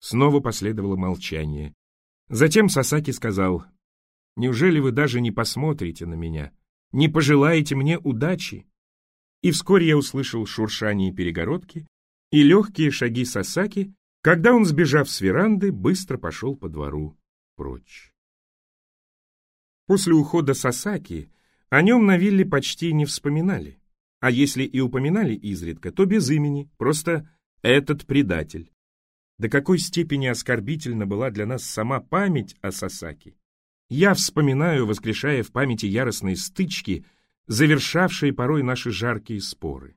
Снова последовало молчание. Затем Сасаки сказал, «Неужели вы даже не посмотрите на меня? Не пожелаете мне удачи?» И вскоре я услышал шуршание перегородки и легкие шаги Сасаки, когда он, сбежав с веранды, быстро пошел по двору прочь. После ухода Сасаки о нем на вилле почти не вспоминали. А если и упоминали изредка, то без имени, просто «этот предатель». До какой степени оскорбительна была для нас сама память о Сасаки. Я вспоминаю, воскрешая в памяти яростные стычки, завершавшие порой наши жаркие споры.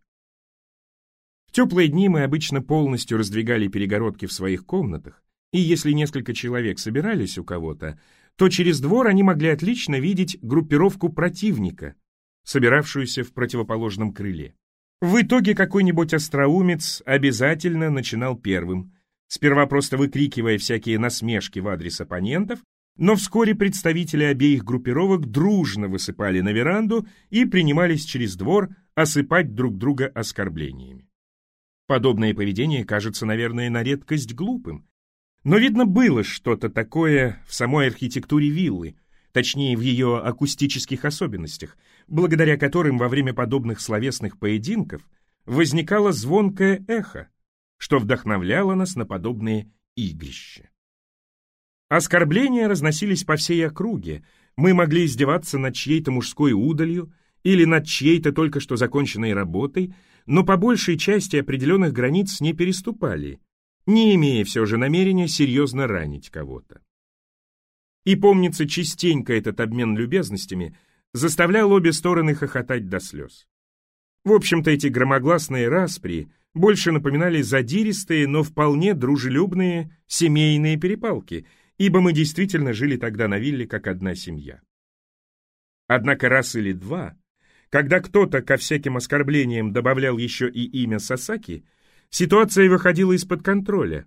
В теплые дни мы обычно полностью раздвигали перегородки в своих комнатах, и если несколько человек собирались у кого-то, то через двор они могли отлично видеть группировку противника, собиравшуюся в противоположном крыле. В итоге какой-нибудь остроумец обязательно начинал первым, сперва просто выкрикивая всякие насмешки в адрес оппонентов, но вскоре представители обеих группировок дружно высыпали на веранду и принимались через двор осыпать друг друга оскорблениями. Подобное поведение кажется, наверное, на редкость глупым, но, видно, было что-то такое в самой архитектуре виллы, точнее в ее акустических особенностях, благодаря которым во время подобных словесных поединков возникало звонкое эхо, что вдохновляло нас на подобные игрища. Оскорбления разносились по всей округе, мы могли издеваться над чьей-то мужской удалью или над чьей-то только что законченной работой, но по большей части определенных границ не переступали, не имея все же намерения серьезно ранить кого-то. И помнится, частенько этот обмен любезностями заставлял обе стороны хохотать до слез. В общем-то, эти громогласные распри больше напоминали задиристые, но вполне дружелюбные семейные перепалки, ибо мы действительно жили тогда на вилле как одна семья. Однако раз или два, когда кто-то ко всяким оскорблениям добавлял еще и имя Сасаки, ситуация выходила из-под контроля,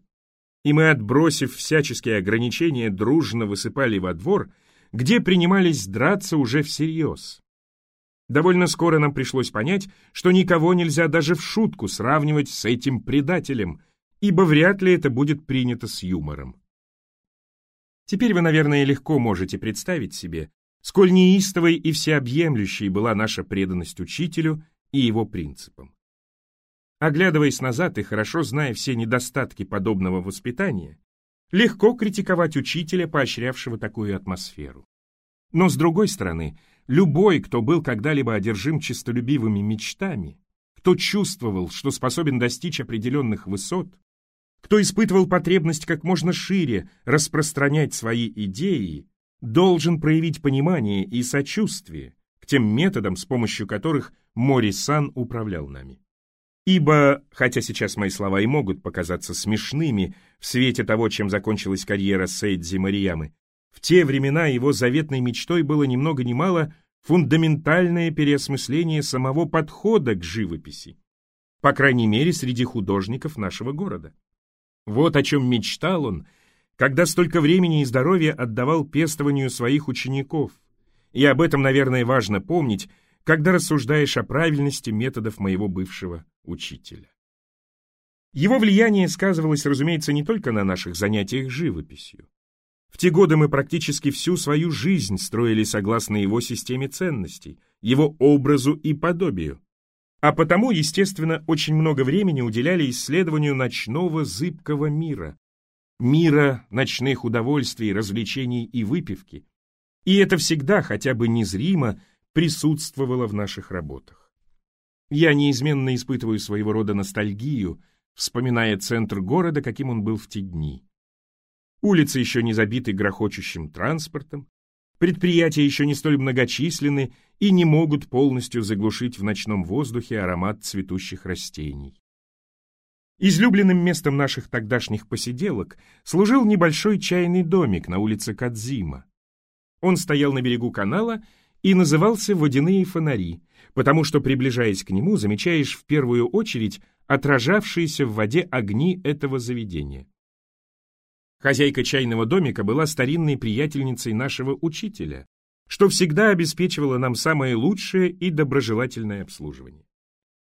и мы, отбросив всяческие ограничения, дружно высыпали во двор, где принимались драться уже всерьез. Довольно скоро нам пришлось понять, что никого нельзя даже в шутку сравнивать с этим предателем, ибо вряд ли это будет принято с юмором. Теперь вы, наверное, легко можете представить себе, сколь неистовой и всеобъемлющей была наша преданность учителю и его принципам. Оглядываясь назад и хорошо зная все недостатки подобного воспитания, легко критиковать учителя, поощрявшего такую атмосферу. Но, с другой стороны, любой, кто был когда-либо одержим честолюбивыми мечтами, кто чувствовал, что способен достичь определенных высот, кто испытывал потребность как можно шире распространять свои идеи, должен проявить понимание и сочувствие к тем методам, с помощью которых Мори-сан управлял нами. Ибо, хотя сейчас мои слова и могут показаться смешными в свете того, чем закончилась карьера Сейдзи Мариямы, в те времена его заветной мечтой было ни много ни мало фундаментальное переосмысление самого подхода к живописи, по крайней мере, среди художников нашего города. Вот о чем мечтал он, когда столько времени и здоровья отдавал пестованию своих учеников. И об этом, наверное, важно помнить, когда рассуждаешь о правильности методов моего бывшего учителя. Его влияние сказывалось, разумеется, не только на наших занятиях живописью. В те годы мы практически всю свою жизнь строили согласно его системе ценностей, его образу и подобию. А потому, естественно, очень много времени уделяли исследованию ночного зыбкого мира, мира ночных удовольствий, развлечений и выпивки. И это всегда, хотя бы незримо, присутствовала в наших работах. Я неизменно испытываю своего рода ностальгию, вспоминая центр города, каким он был в те дни. Улицы еще не забиты грохочущим транспортом, предприятия еще не столь многочисленны и не могут полностью заглушить в ночном воздухе аромат цветущих растений. Излюбленным местом наших тогдашних посиделок служил небольшой чайный домик на улице Кадзима. Он стоял на берегу канала и назывался «Водяные фонари», потому что, приближаясь к нему, замечаешь в первую очередь отражавшиеся в воде огни этого заведения. Хозяйка чайного домика была старинной приятельницей нашего учителя, что всегда обеспечивало нам самое лучшее и доброжелательное обслуживание.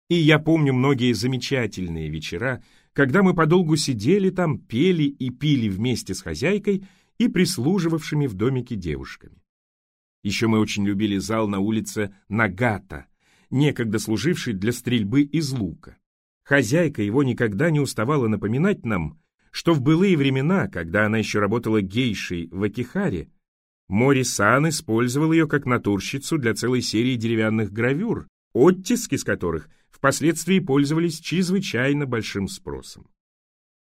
И я помню многие замечательные вечера, когда мы подолгу сидели там, пели и пили вместе с хозяйкой и прислуживавшими в домике девушками. Еще мы очень любили зал на улице Нагата, некогда служивший для стрельбы из лука. Хозяйка его никогда не уставала напоминать нам, что в былые времена, когда она еще работала гейшей в Акихаре, Мори-сан использовал ее как натурщицу для целой серии деревянных гравюр, оттиски с которых впоследствии пользовались чрезвычайно большим спросом.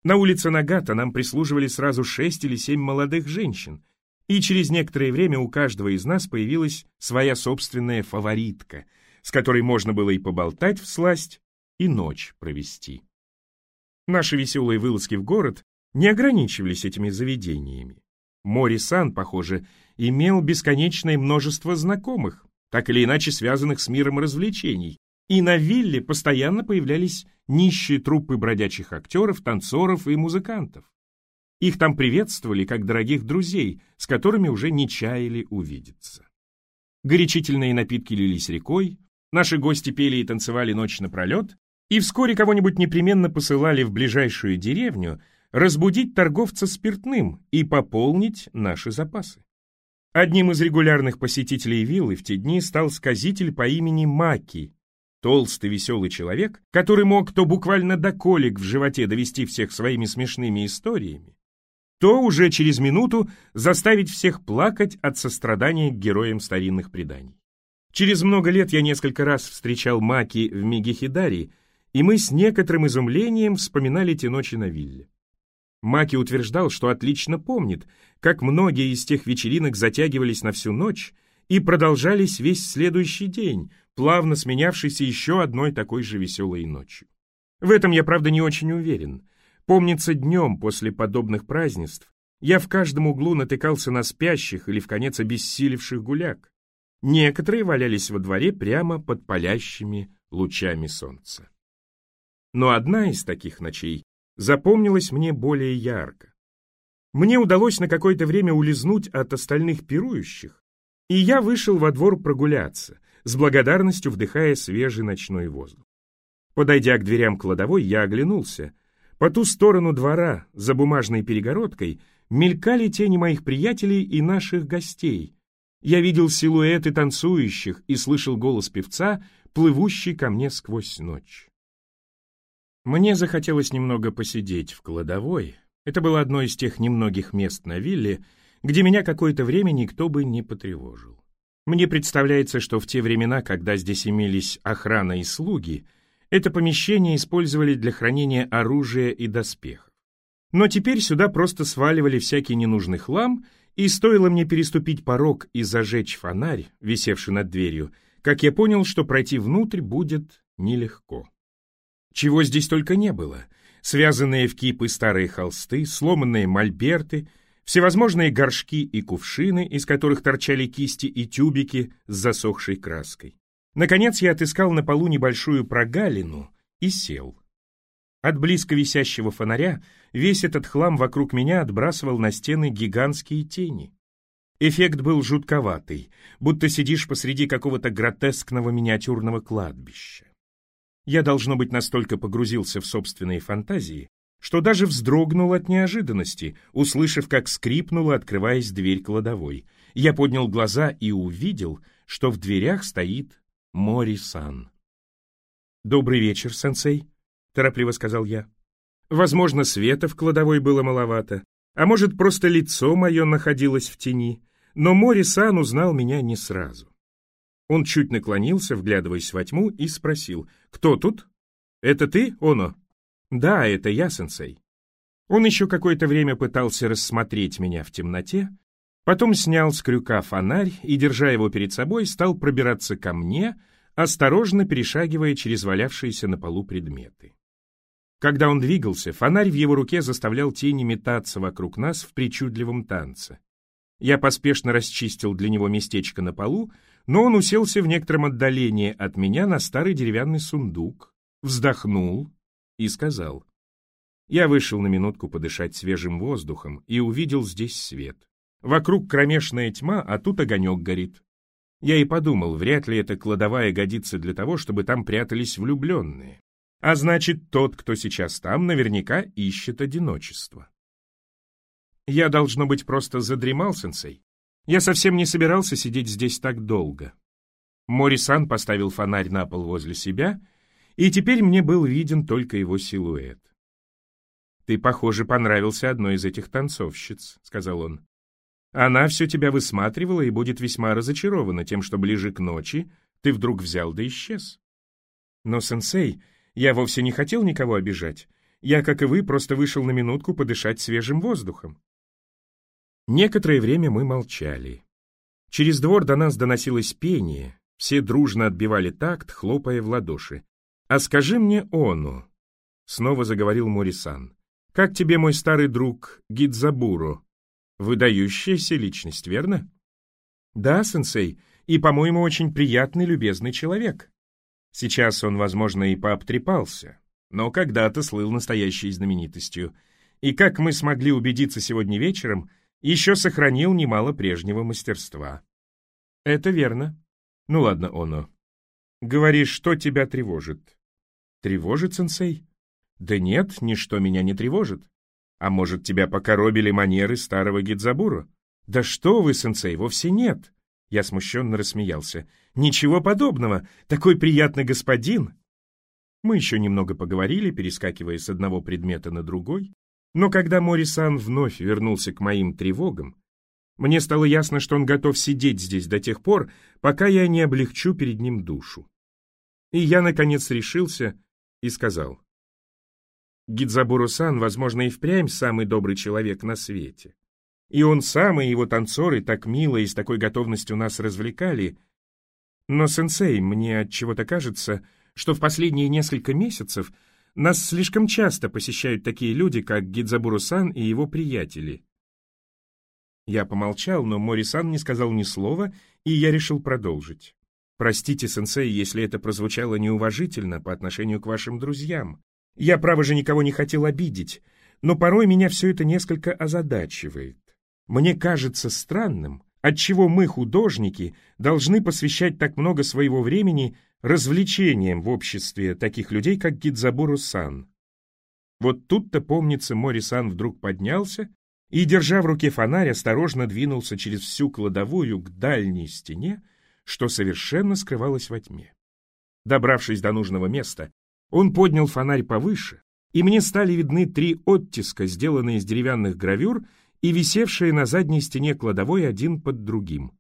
На улице Нагата нам прислуживали сразу шесть или семь молодых женщин, и через некоторое время у каждого из нас появилась своя собственная фаворитка, с которой можно было и поболтать в сласть, и ночь провести. Наши веселые вылазки в город не ограничивались этими заведениями. Мори-сан, похоже, имел бесконечное множество знакомых, так или иначе связанных с миром развлечений, и на вилле постоянно появлялись нищие труппы бродячих актеров, танцоров и музыкантов. Их там приветствовали как дорогих друзей, с которыми уже не чаяли увидеться. Горячительные напитки лились рекой, наши гости пели и танцевали ночь напролет, и вскоре кого-нибудь непременно посылали в ближайшую деревню разбудить торговца спиртным и пополнить наши запасы. Одним из регулярных посетителей виллы в те дни стал сказитель по имени Маки, толстый веселый человек, который мог то буквально до колик в животе довести всех своими смешными историями, то уже через минуту заставить всех плакать от сострадания к героям старинных преданий. Через много лет я несколько раз встречал Маки в Мегихидари, и мы с некоторым изумлением вспоминали те ночи на вилле. Маки утверждал, что отлично помнит, как многие из тех вечеринок затягивались на всю ночь и продолжались весь следующий день, плавно сменявшийся еще одной такой же веселой ночью. В этом я, правда, не очень уверен. Помнится, днем после подобных празднеств я в каждом углу натыкался на спящих или в конец обессилевших гуляк. Некоторые валялись во дворе прямо под палящими лучами солнца. Но одна из таких ночей запомнилась мне более ярко. Мне удалось на какое-то время улизнуть от остальных пирующих, и я вышел во двор прогуляться, с благодарностью вдыхая свежий ночной воздух. Подойдя к дверям кладовой, я оглянулся. По ту сторону двора, за бумажной перегородкой, мелькали тени моих приятелей и наших гостей. Я видел силуэты танцующих и слышал голос певца, плывущий ко мне сквозь ночь. Мне захотелось немного посидеть в кладовой. Это было одно из тех немногих мест на вилле, где меня какое-то время никто бы не потревожил. Мне представляется, что в те времена, когда здесь имелись охрана и слуги, это помещение использовали для хранения оружия и доспехов. Но теперь сюда просто сваливали всякий ненужный хлам, и стоило мне переступить порог и зажечь фонарь, висевший над дверью, как я понял, что пройти внутрь будет нелегко. Чего здесь только не было. Связанные в кипы старые холсты, сломанные мольберты, всевозможные горшки и кувшины, из которых торчали кисти и тюбики с засохшей краской. Наконец я отыскал на полу небольшую прогалину и сел. От близко висящего фонаря весь этот хлам вокруг меня отбрасывал на стены гигантские тени. Эффект был жутковатый, будто сидишь посреди какого-то гротескного миниатюрного кладбища. Я, должно быть, настолько погрузился в собственные фантазии, что даже вздрогнул от неожиданности, услышав, как скрипнула, открываясь дверь кладовой. Я поднял глаза и увидел, что в дверях стоит Мори-сан. «Добрый вечер, сенсей», — торопливо сказал я. Возможно, света в кладовой было маловато, а может, просто лицо мое находилось в тени, но Мори-сан узнал меня не сразу. Он чуть наклонился, вглядываясь во тьму, и спросил, «Кто тут?» «Это ты, Оно?» «Да, это я, сенсей». Он еще какое-то время пытался рассмотреть меня в темноте, потом снял с крюка фонарь и, держа его перед собой, стал пробираться ко мне, осторожно перешагивая через валявшиеся на полу предметы. Когда он двигался, фонарь в его руке заставлял тени метаться вокруг нас в причудливом танце. Я поспешно расчистил для него местечко на полу, но он уселся в некотором отдалении от меня на старый деревянный сундук, вздохнул и сказал. Я вышел на минутку подышать свежим воздухом и увидел здесь свет. Вокруг кромешная тьма, а тут огонек горит. Я и подумал, вряд ли эта кладовая годится для того, чтобы там прятались влюбленные. А значит, тот, кто сейчас там, наверняка ищет одиночество. Я, должно быть, просто задремал, сенсей. Я совсем не собирался сидеть здесь так долго. Морисан поставил фонарь на пол возле себя, и теперь мне был виден только его силуэт. «Ты, похоже, понравился одной из этих танцовщиц», — сказал он. «Она все тебя высматривала и будет весьма разочарована тем, что ближе к ночи ты вдруг взял да исчез». «Но, сенсей, я вовсе не хотел никого обижать. Я, как и вы, просто вышел на минутку подышать свежим воздухом». Некоторое время мы молчали. Через двор до нас доносилось пение, все дружно отбивали такт, хлопая в ладоши. «А скажи мне, Ону», — снова заговорил Морисан, — «как тебе мой старый друг Гидзабуру? Выдающаяся личность, верно?» «Да, сенсей, и, по-моему, очень приятный, любезный человек. Сейчас он, возможно, и пообтрепался, но когда-то слыл настоящей знаменитостью. И, как мы смогли убедиться сегодня вечером, еще сохранил немало прежнего мастерства». «Это верно», ну ладно, Оно. Говори, что тебя тревожит? Тревожит, сенсей? Да нет, ничто меня не тревожит. А может, тебя покоробили манеры старого Гидзабуру? Да что вы, сенсей, вовсе нет. Я смущенно рассмеялся. Ничего подобного. Такой приятный господин. Мы еще немного поговорили, перескакивая с одного предмета на другой. Но когда Морисан вновь вернулся к моим тревогам, мне стало ясно, что он готов сидеть здесь до тех пор, пока я не облегчу перед ним душу. И я, наконец, решился и сказал. Гидзабуру-сан, возможно, и впрямь самый добрый человек на свете. И он сам, и его танцоры так мило и с такой готовностью нас развлекали. Но, сенсей, мне от чего то кажется, что в последние несколько месяцев нас слишком часто посещают такие люди, как Гидзабуру-сан и его приятели. Я помолчал, но Морисан не сказал ни слова, и я решил продолжить. «Простите, сенсей, если это прозвучало неуважительно по отношению к вашим друзьям. Я, право же, никого не хотел обидеть, но порой меня все это несколько озадачивает. Мне кажется странным, отчего мы, художники, должны посвящать так много своего времени развлечениям в обществе таких людей, как Гидзабуру-сан. Вот тут-то, помнится, Мори-сан вдруг поднялся и, держа в руке фонарь, осторожно двинулся через всю кладовую к дальней стене, что совершенно скрывалось во тьме. Добравшись до нужного места, он поднял фонарь повыше, и мне стали видны три оттиска, сделанные из деревянных гравюр и висевшие на задней стене кладовой один под другим.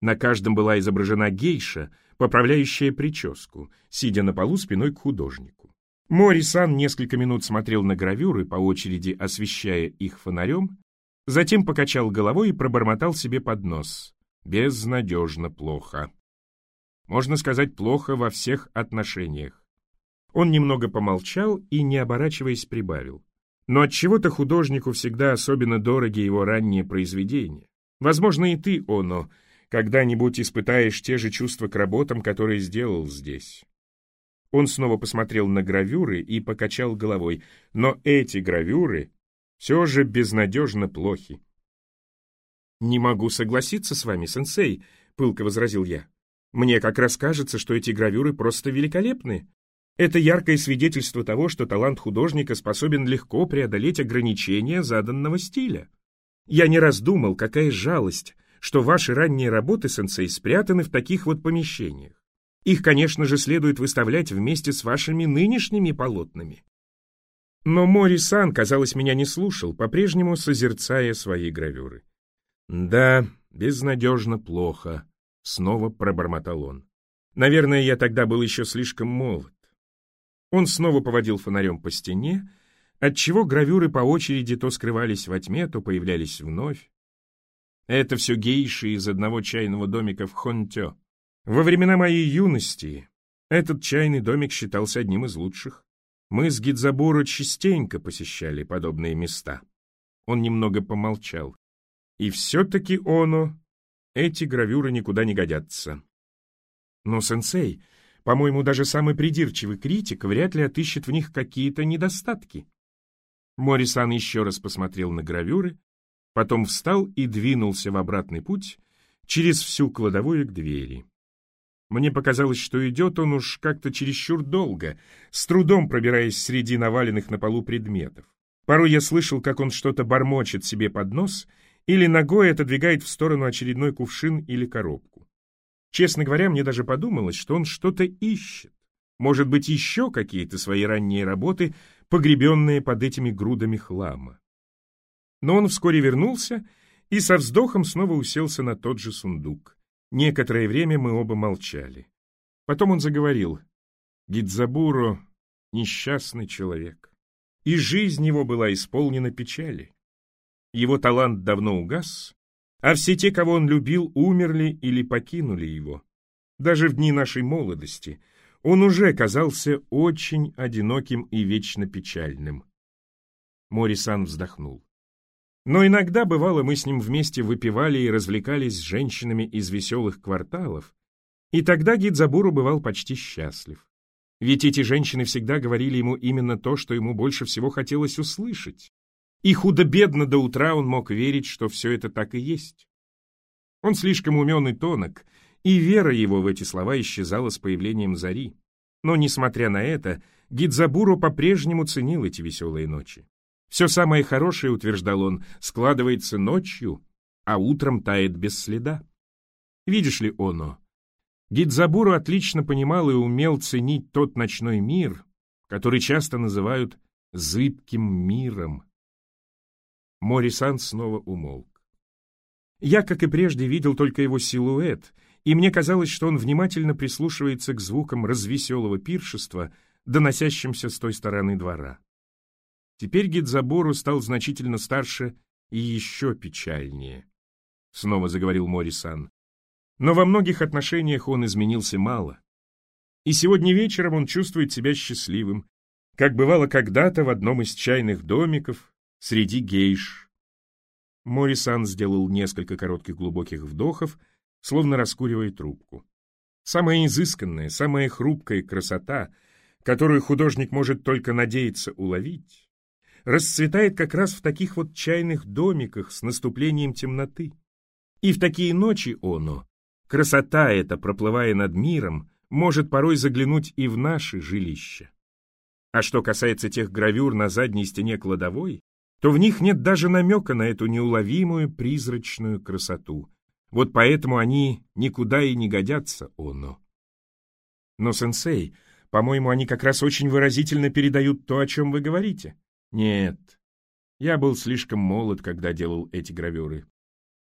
На каждом была изображена гейша, поправляющая прическу, сидя на полу спиной к художнику. Мори-сан несколько минут смотрел на гравюры, по очереди освещая их фонарем, затем покачал головой и пробормотал себе под нос. Безнадежно плохо. Можно сказать, плохо во всех отношениях. Он немного помолчал и, не оборачиваясь, прибавил. Но от чего то художнику всегда особенно дороги его ранние произведения. Возможно, и ты, Оно, когда-нибудь испытаешь те же чувства к работам, которые сделал здесь. Он снова посмотрел на гравюры и покачал головой. Но эти гравюры все же безнадежно плохи. «Не могу согласиться с вами, сенсей», — пылко возразил я. «Мне как раз кажется, что эти гравюры просто великолепны. Это яркое свидетельство того, что талант художника способен легко преодолеть ограничения заданного стиля. Я не раз думал, какая жалость, что ваши ранние работы, сенсей, спрятаны в таких вот помещениях. Их, конечно же, следует выставлять вместе с вашими нынешними полотнами. Но Мори-сан, казалось, меня не слушал, по-прежнему созерцая свои гравюры. «Да, безнадежно плохо», — снова пробормотал он. «Наверное, я тогда был еще слишком молод». Он снова поводил фонарем по стене, отчего гравюры по очереди то скрывались во тьме, то появлялись вновь. Это все гейши из одного чайного домика в Хонтё. Во времена моей юности этот чайный домик считался одним из лучших. Мы с Гидзабуро частенько посещали подобные места. Он немного помолчал. И все-таки оно, эти гравюры никуда не годятся. Но, сенсей, по-моему, даже самый придирчивый критик вряд ли отыщет в них какие-то недостатки. Морисан еще раз посмотрел на гравюры, потом встал и двинулся в обратный путь через всю кладовую к двери. Мне показалось, что идет он уж как-то чересчур долго, с трудом пробираясь среди наваленных на полу предметов. Порой я слышал, как он что-то бормочет себе под нос или ногой отодвигает в сторону очередной кувшин или коробку. Честно говоря, мне даже подумалось, что он что-то ищет. Может быть, еще какие-то свои ранние работы, погребенные под этими грудами хлама. Но он вскоре вернулся и со вздохом снова уселся на тот же сундук. Некоторое время мы оба молчали. Потом он заговорил. Гидзабуро — несчастный человек. И жизнь его была исполнена печали. Его талант давно угас, а все те, кого он любил, умерли или покинули его. Даже в дни нашей молодости он уже казался очень одиноким и вечно печальным. Морисан вздохнул. Но иногда, бывало, мы с ним вместе выпивали и развлекались с женщинами из веселых кварталов, и тогда Гидзабуру бывал почти счастлив. Ведь эти женщины всегда говорили ему именно то, что ему больше всего хотелось услышать. И худо-бедно до утра он мог верить, что все это так и есть. Он слишком умен и тонок, и вера его в эти слова исчезала с появлением зари. Но, несмотря на это, Гидзабуру по-прежнему ценил эти веселые ночи. Все самое хорошее, утверждал он, складывается ночью, а утром тает без следа. Видишь ли, Оно, Гидзабуру отлично понимал и умел ценить тот ночной мир, который часто называют «зыбким миром». Морисан снова умолк. Я, как и прежде, видел только его силуэт, и мне казалось, что он внимательно прислушивается к звукам развеселого пиршества, доносящимся с той стороны двора. Теперь Гидзабору стал значительно старше и еще печальнее. Снова заговорил Морисан. Но во многих отношениях он изменился мало. И сегодня вечером он чувствует себя счастливым, как бывало когда-то в одном из чайных домиков среди гейш. Морисан сделал несколько коротких глубоких вдохов, словно раскуривая трубку. Самая изысканная, самая хрупкая красота, которую художник может только надеяться уловить, расцветает как раз в таких вот чайных домиках с наступлением темноты. И в такие ночи оно, красота эта, проплывая над миром, может порой заглянуть и в наши жилища. А что касается тех гравюр на задней стене кладовой, то в них нет даже намека на эту неуловимую призрачную красоту. Вот поэтому они никуда и не годятся, оно. Но, сенсей, по-моему, они как раз очень выразительно передают то, о чем вы говорите. Нет, я был слишком молод, когда делал эти гравюры.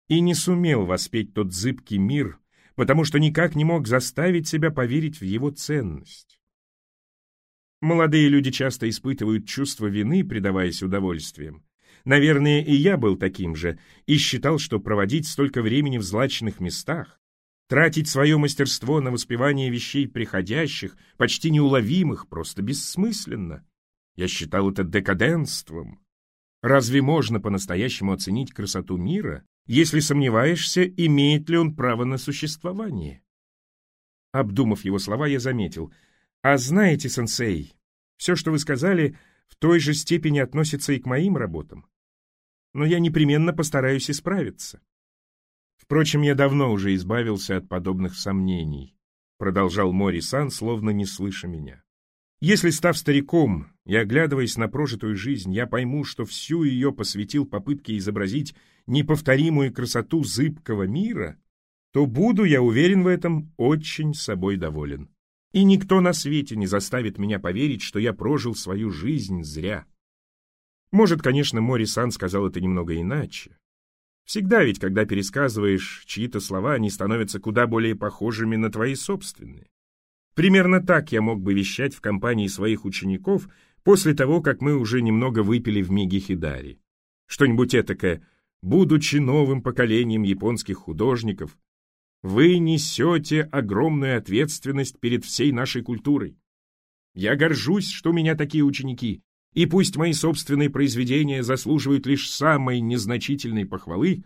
И не сумел воспеть тот зыбкий мир, потому что никак не мог заставить себя поверить в его ценность. Молодые люди часто испытывают чувство вины, предаваясь удовольствиям. Наверное, и я был таким же, и считал, что проводить столько времени в злачных местах, тратить свое мастерство на воспевание вещей приходящих, почти неуловимых, просто бессмысленно. Я считал это декаденством. Разве можно по-настоящему оценить красоту мира, если сомневаешься, имеет ли он право на существование? Обдумав его слова, я заметил. А знаете, сенсей, все, что вы сказали, в той же степени относится и к моим работам. Но я непременно постараюсь исправиться. Впрочем, я давно уже избавился от подобных сомнений, продолжал Мори Сан, словно не слыша меня. Если, став стариком и оглядываясь на прожитую жизнь, я пойму, что всю ее посвятил попытке изобразить неповторимую красоту зыбкого мира, то буду, я уверен в этом, очень собой доволен. И никто на свете не заставит меня поверить, что я прожил свою жизнь зря. Может, конечно, Мори Сан сказал это немного иначе. Всегда ведь, когда пересказываешь чьи-то слова, они становятся куда более похожими на твои собственные. Примерно так я мог бы вещать в компании своих учеников после того, как мы уже немного выпили в Мигихидари. Что-нибудь этакое, будучи новым поколением японских художников, вы несете огромную ответственность перед всей нашей культурой. Я горжусь, что у меня такие ученики, и пусть мои собственные произведения заслуживают лишь самой незначительной похвалы,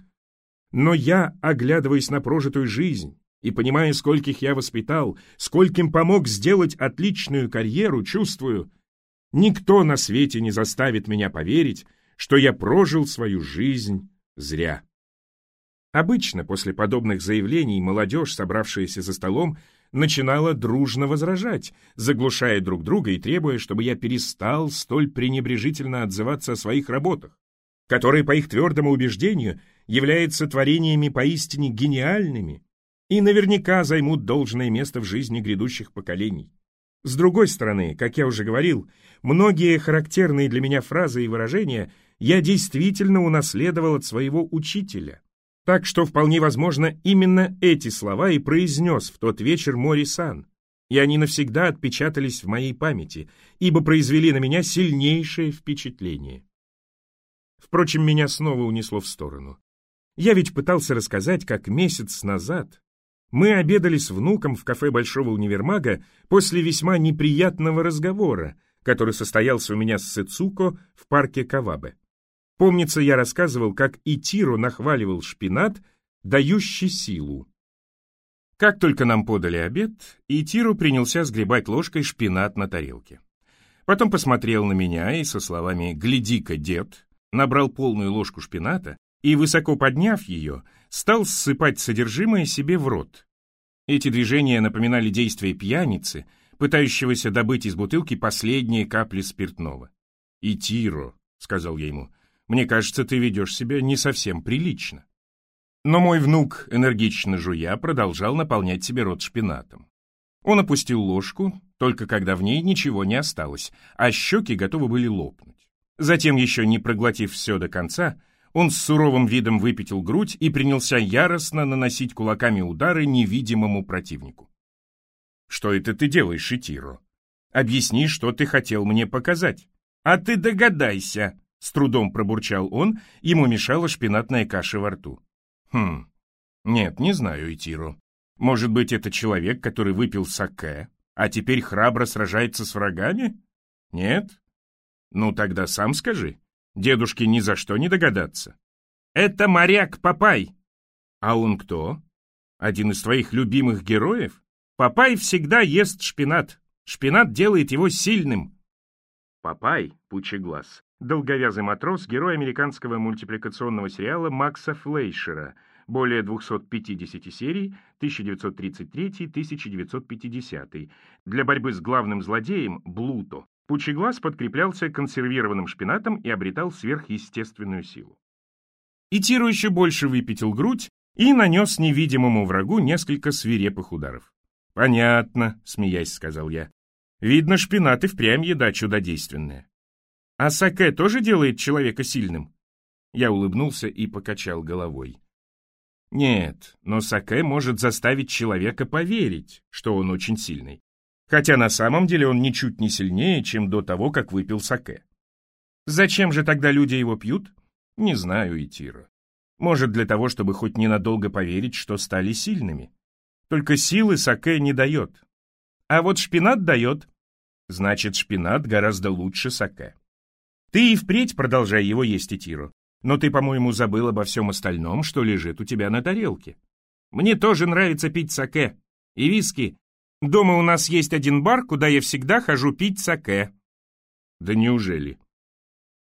но я, оглядываясь на прожитую жизнь, и понимая, скольких я воспитал, скольким помог сделать отличную карьеру, чувствую, никто на свете не заставит меня поверить, что я прожил свою жизнь зря. Обычно после подобных заявлений молодежь, собравшаяся за столом, начинала дружно возражать, заглушая друг друга и требуя, чтобы я перестал столь пренебрежительно отзываться о своих работах, которые, по их твердому убеждению, являются творениями поистине гениальными и наверняка займут должное место в жизни грядущих поколений. С другой стороны, как я уже говорил, многие характерные для меня фразы и выражения я действительно унаследовал от своего учителя. Так что вполне возможно именно эти слова и произнес в тот вечер Мори-сан, и они навсегда отпечатались в моей памяти, ибо произвели на меня сильнейшее впечатление. Впрочем, меня снова унесло в сторону. Я ведь пытался рассказать, как месяц назад мы обедали с внуком в кафе Большого универмага после весьма неприятного разговора, который состоялся у меня с Сыцуко в парке Кавабе. Помнится, я рассказывал, как Итиро нахваливал шпинат, дающий силу. Как только нам подали обед, Итиро принялся сгребать ложкой шпинат на тарелке. Потом посмотрел на меня и со словами «Гляди-ка, дед!» набрал полную ложку шпината и, высоко подняв ее, стал ссыпать содержимое себе в рот. Эти движения напоминали действия пьяницы, пытающегося добыть из бутылки последние капли спиртного. «И Тиро», — сказал я ему, — «мне кажется, ты ведешь себя не совсем прилично». Но мой внук, энергично жуя, продолжал наполнять себе рот шпинатом. Он опустил ложку, только когда в ней ничего не осталось, а щеки готовы были лопнуть. Затем, еще не проглотив все до конца, он с суровым видом выпятил грудь и принялся яростно наносить кулаками удары невидимому противнику. «Что это ты делаешь, Итиро? Объясни, что ты хотел мне показать». «А ты догадайся!» — с трудом пробурчал он, ему мешала шпинатная каша во рту. «Хм, нет, не знаю, Итиро. Может быть, это человек, который выпил саке, а теперь храбро сражается с врагами? Нет? Ну, тогда сам скажи». Дедушке ни за что не догадаться. Это моряк Папай. А он кто? Один из твоих любимых героев? Папай всегда ест шпинат. Шпинат делает его сильным. Папай, пучеглаз, долговязый матрос, герой американского мультипликационного сериала Макса Флейшера, более 250 серий, 1933-1950, для борьбы с главным злодеем Блуто. Пучеглаз подкреплялся консервированным шпинатом и обретал сверхъестественную силу. И Тиру еще больше выпятил грудь и нанес невидимому врагу несколько свирепых ударов. «Понятно», — смеясь сказал я. «Видно, шпинат и впрямь еда чудодейственная». «А саке тоже делает человека сильным?» Я улыбнулся и покачал головой. «Нет, но саке может заставить человека поверить, что он очень сильный хотя на самом деле он ничуть не сильнее, чем до того, как выпил саке. Зачем же тогда люди его пьют? Не знаю, Итира. Может, для того, чтобы хоть ненадолго поверить, что стали сильными. Только силы саке не дает. А вот шпинат дает. Значит, шпинат гораздо лучше саке. Ты и впредь продолжай его есть, Итиро. Но ты, по-моему, забыл обо всем остальном, что лежит у тебя на тарелке. Мне тоже нравится пить саке. И виски, Дома у нас есть один бар, куда я всегда хожу пить саке». «Да неужели?»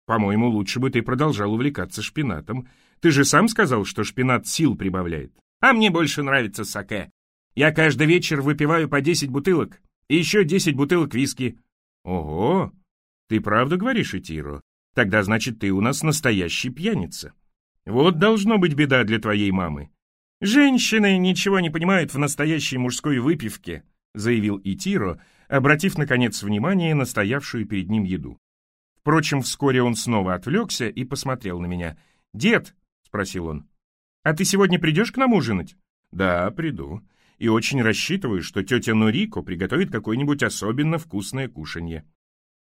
«По-моему, лучше бы ты продолжал увлекаться шпинатом. Ты же сам сказал, что шпинат сил прибавляет. А мне больше нравится саке. Я каждый вечер выпиваю по 10 бутылок. И еще 10 бутылок виски». «Ого! Ты правда говоришь, Итиро? Тогда, значит, ты у нас настоящий пьяница. Вот должно быть беда для твоей мамы. Женщины ничего не понимают в настоящей мужской выпивке заявил Итиро, обратив, наконец, внимание на стоявшую перед ним еду. Впрочем, вскоре он снова отвлекся и посмотрел на меня. «Дед», — спросил он, — «а ты сегодня придешь к нам ужинать?» «Да, приду. И очень рассчитываю, что тетя Норико приготовит какое-нибудь особенно вкусное кушанье».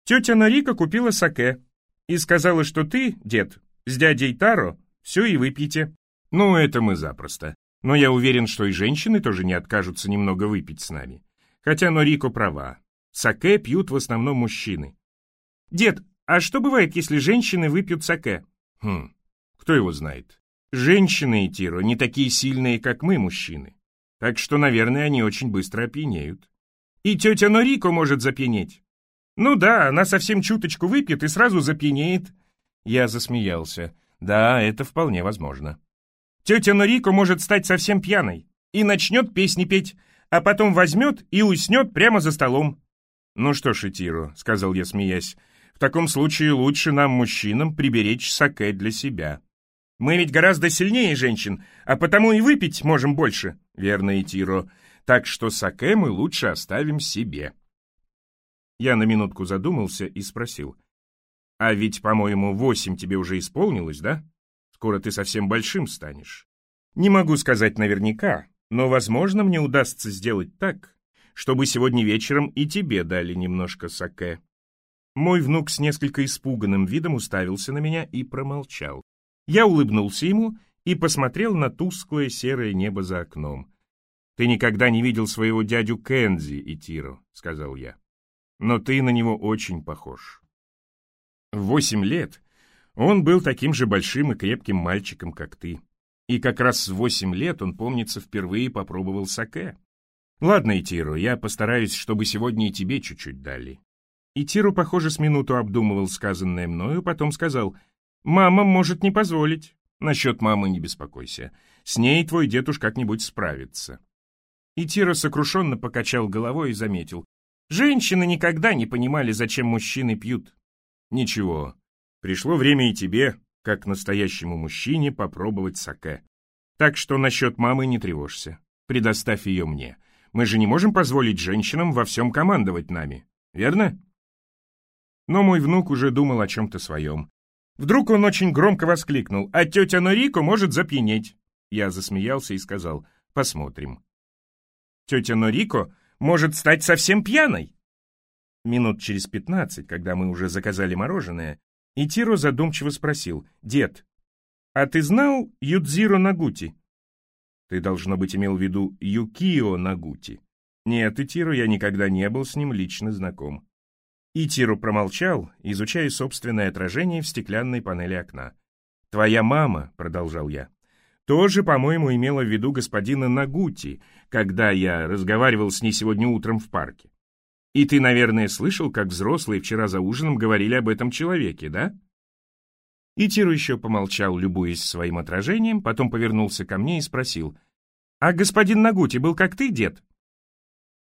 Тетя Норико купила саке и сказала, что ты, дед, с дядей Таро все и выпьете. Ну, это мы запросто. Но я уверен, что и женщины тоже не откажутся немного выпить с нами. Хотя Норико права. Саке пьют в основном мужчины. Дед, а что бывает, если женщины выпьют саке? Хм, кто его знает. Женщины, Тиро, не такие сильные, как мы, мужчины. Так что, наверное, они очень быстро опьянеют. И тетя Норико может запьянеть. Ну да, она совсем чуточку выпьет и сразу запьянеет. Я засмеялся. Да, это вполне возможно. Тетя Норико может стать совсем пьяной и начнет песни петь а потом возьмет и уснет прямо за столом. «Ну что ж, Итиро», — сказал я, смеясь, — «в таком случае лучше нам, мужчинам, приберечь саке для себя. Мы ведь гораздо сильнее женщин, а потому и выпить можем больше». «Верно, Итиро. Так что саке мы лучше оставим себе». Я на минутку задумался и спросил. «А ведь, по-моему, восемь тебе уже исполнилось, да? Скоро ты совсем большим станешь». «Не могу сказать наверняка, но, возможно, мне удастся сделать так, чтобы сегодня вечером и тебе дали немножко саке». Мой внук с несколько испуганным видом уставился на меня и промолчал. Я улыбнулся ему и посмотрел на тусклое серое небо за окном. «Ты никогда не видел своего дядю Кензи, Итиро», — сказал я. «Но ты на него очень похож». В восемь лет он был таким же большим и крепким мальчиком, как ты. И как раз в восемь лет он, помнится, впервые попробовал саке. Ладно, Итиру, я постараюсь, чтобы сегодня и тебе чуть-чуть дали. Итиру, похоже, с минуту обдумывал сказанное мною, потом сказал, «Мама может не позволить». Насчет мамы не беспокойся. С ней твой дед уж как-нибудь справится. Итиро сокрушенно покачал головой и заметил. Женщины никогда не понимали, зачем мужчины пьют. Ничего, пришло время и тебе как настоящему мужчине попробовать саке. Так что насчет мамы не тревожься. Предоставь ее мне. Мы же не можем позволить женщинам во всем командовать нами, верно? Но мой внук уже думал о чем-то своем. Вдруг он очень громко воскликнул, а тетя Норико может запьянеть. Я засмеялся и сказал, посмотрим. Тетя Норико может стать совсем пьяной. Минут через пятнадцать, когда мы уже заказали мороженое, и Тиро задумчиво спросил, «Дед, а ты знал Юдзиро Нагути?» «Ты, должно быть, имел в виду Юкио Нагути». «Нет, Итиро, я никогда не был с ним лично знаком». Итиро промолчал, изучая собственное отражение в стеклянной панели окна. «Твоя мама», — продолжал я, — «тоже, по-моему, имела в виду господина Нагути, когда я разговаривал с ней сегодня утром в парке. И ты, наверное, слышал, как взрослые вчера за ужином говорили об этом человеке, да? Итиру еще помолчал, любуясь своим отражением, потом повернулся ко мне и спросил, «А господин Нагути был как ты, дед?»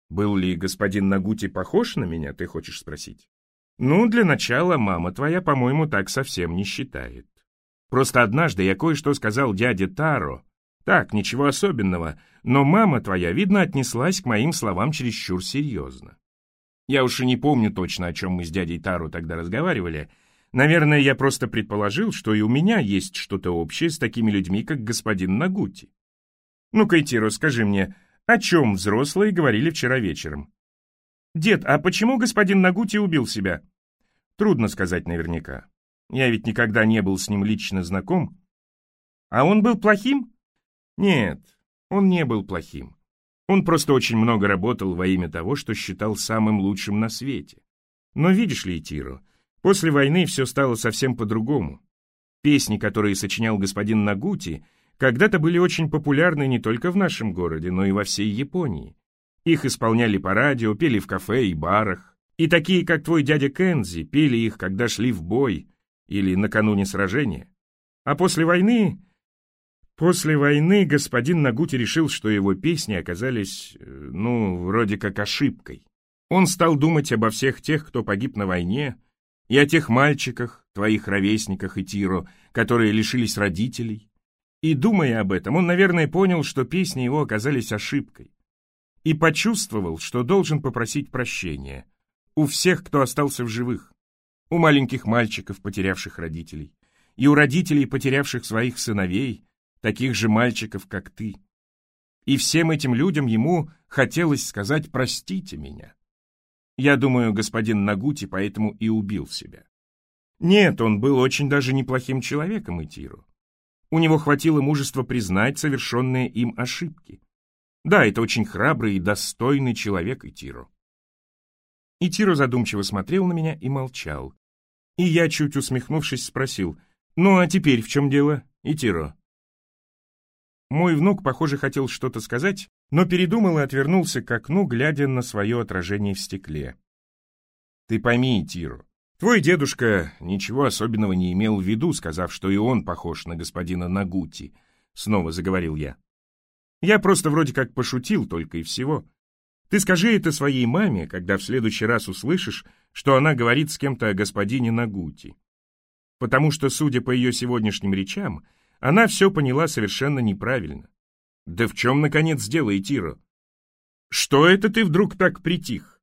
«Был ли господин Нагути похож на меня, ты хочешь спросить?» «Ну, для начала мама твоя, по-моему, так совсем не считает. Просто однажды я кое-что сказал дяде Таро. Так, ничего особенного, но мама твоя, видно, отнеслась к моим словам чересчур серьезно. Я уж и не помню точно, о чем мы с дядей Тару тогда разговаривали. Наверное, я просто предположил, что и у меня есть что-то общее с такими людьми, как господин Нагути. Ну-ка, Итиро, скажи мне, о чем взрослые говорили вчера вечером? Дед, а почему господин Нагути убил себя? Трудно сказать наверняка. Я ведь никогда не был с ним лично знаком. А он был плохим? Нет, он не был плохим. Он просто очень много работал во имя того, что считал самым лучшим на свете. Но видишь ли, Тиро, после войны все стало совсем по-другому. Песни, которые сочинял господин Нагути, когда-то были очень популярны не только в нашем городе, но и во всей Японии. Их исполняли по радио, пели в кафе и барах. И такие, как твой дядя Кензи, пели их, когда шли в бой или накануне сражения. А после войны После войны господин Нагути решил, что его песни оказались, э, ну, вроде как ошибкой. Он стал думать обо всех тех, кто погиб на войне, и о тех мальчиках, твоих ровесниках и Тиро, которые лишились родителей. И, думая об этом, он, наверное, понял, что песни его оказались ошибкой. И почувствовал, что должен попросить прощения у всех, кто остался в живых, у маленьких мальчиков, потерявших родителей, и у родителей, потерявших своих сыновей, таких же мальчиков, как ты. И всем этим людям ему хотелось сказать «простите меня». Я думаю, господин Нагути поэтому и убил себя. Нет, он был очень даже неплохим человеком, Итиру. У него хватило мужества признать совершенные им ошибки. Да, это очень храбрый и достойный человек, Итиру. Итиру задумчиво смотрел на меня и молчал. И я, чуть усмехнувшись, спросил, «Ну а теперь в чем дело, Итиро?» Мой внук, похоже, хотел что-то сказать, но передумал и отвернулся к окну, глядя на свое отражение в стекле. «Ты пойми, Тиру, твой дедушка ничего особенного не имел в виду, сказав, что и он похож на господина Нагути», — снова заговорил я. «Я просто вроде как пошутил только и всего. Ты скажи это своей маме, когда в следующий раз услышишь, что она говорит с кем-то о господине Нагути. Потому что, судя по ее сегодняшним речам, она все поняла совершенно неправильно. Да в чем, наконец, дело, Тиро? Что это ты вдруг так притих?